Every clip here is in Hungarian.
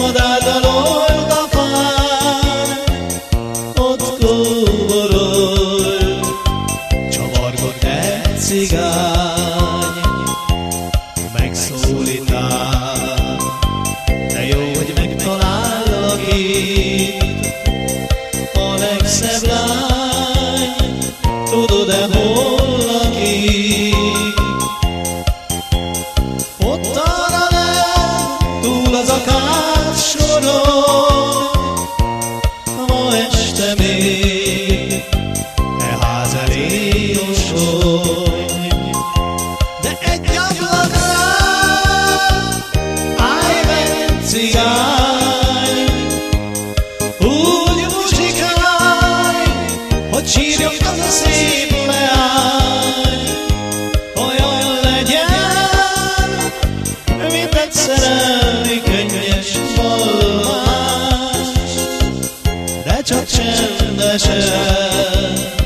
manda 真的真。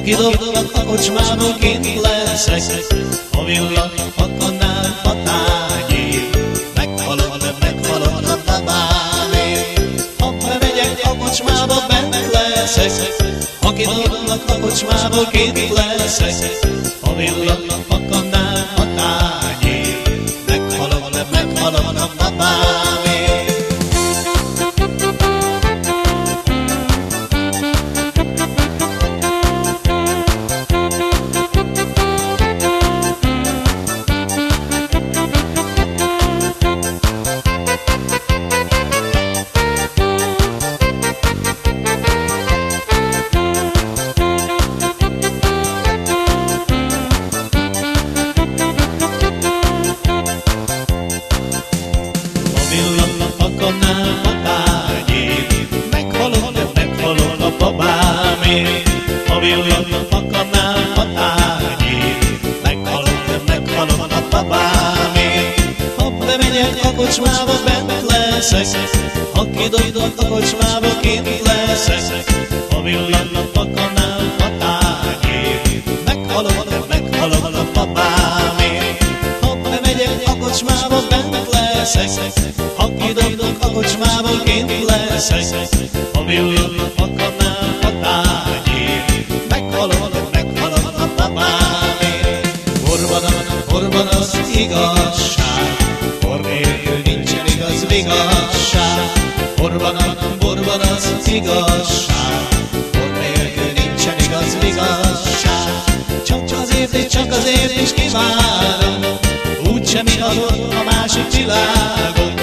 Ha kidobnak a kocsmába, kint leszek. A villam a kanál a tányért, meghalok, de meghalok a babámért. Ha bemegyek a kocsmába, bent leszek, ha kidobnak a kocsmába, kint leszek. Ha villannak A villannak a tányért, meghalok, meghalok a babámért. Ha bemegyek a kocsmába, bent leszek, ha kidobnak a kocsmába, kint leszek. A villannak a kanál a tányért, meghalok, meghalok a babámért. Ha bemegyek a kocsmába, bent leszek, ha kidobnak a kocsmába, kint leszek. A villannak a igazság, bor nélkül nincsen igaz igazság. Borban, borban az igazság, bor nélkül nincsen igaz igazság. Csak azért és csak azért is kívánom, úgysem adott a másik világon.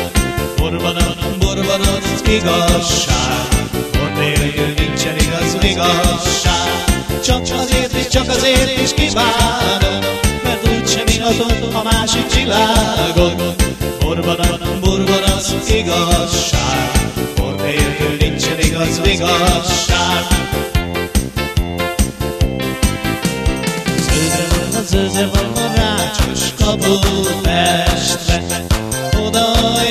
Borban, borban az igazság, bor nélkül nincsen igaz igazság. Csak azért és csak azért is kívánom, adott a másik világon. Borban, borban az igazság, bor nélkül nincsen igaz igazság. Zöldre van a zöldre van a rácsos kapu testre, oda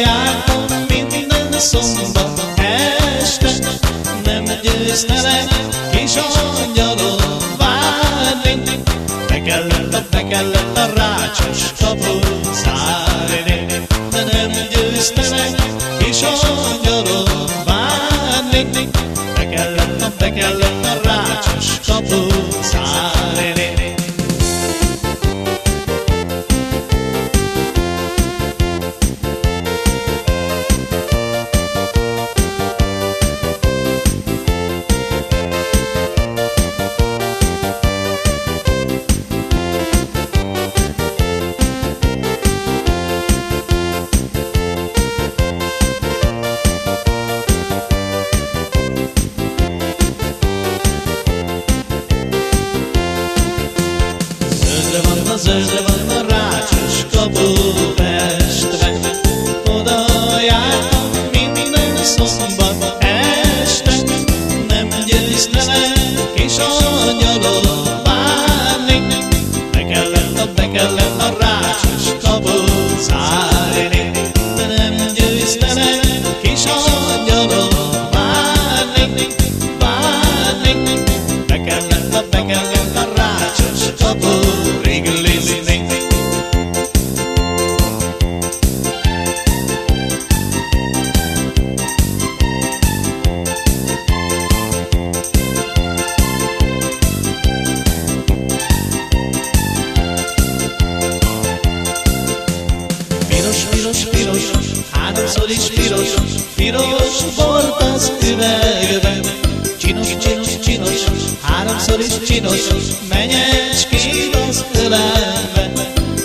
jártam minden szombat este, nem győztelek kis angyalom várni, be kellett be kellett a rácsos kapu zárni, de nem győztelek kis angyalom várni, be kellett a, be kellett a rácsos kapu zárni. Zöldre van a a rácsos kapu Pestre, oda jártam minden szombat este, nem győztelek kis angyalom várni, be kellett a, be kellett piros, piros, piros, hányszor is piros, piros volt az üvegben. Csinos, csinos, csinos, háromszor is csinos, menyecskéd az ölemben.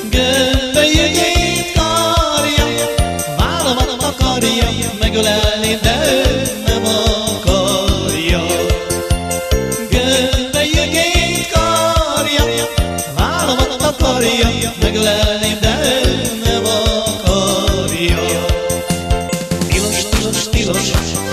Gömbölyökét karja, vállamat akarja megölelni, de ő nem akarja. Gömbölyökét karja, vállamat akarja megölelni,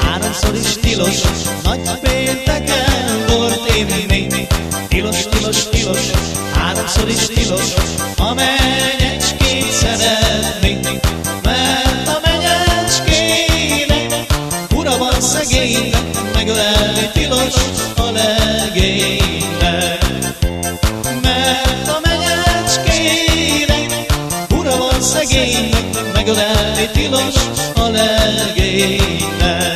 háromszor is tilos, nagy pénteken volt inni. Tilos, tilos, tilos, háromszor is tilos, a menyecskét szeretni. Mert a menyecskének ura van szegénynek, megölelni tilos a legénynek. Mert a menyecskének ura van szegénynek, megölelni tilos a legénynek.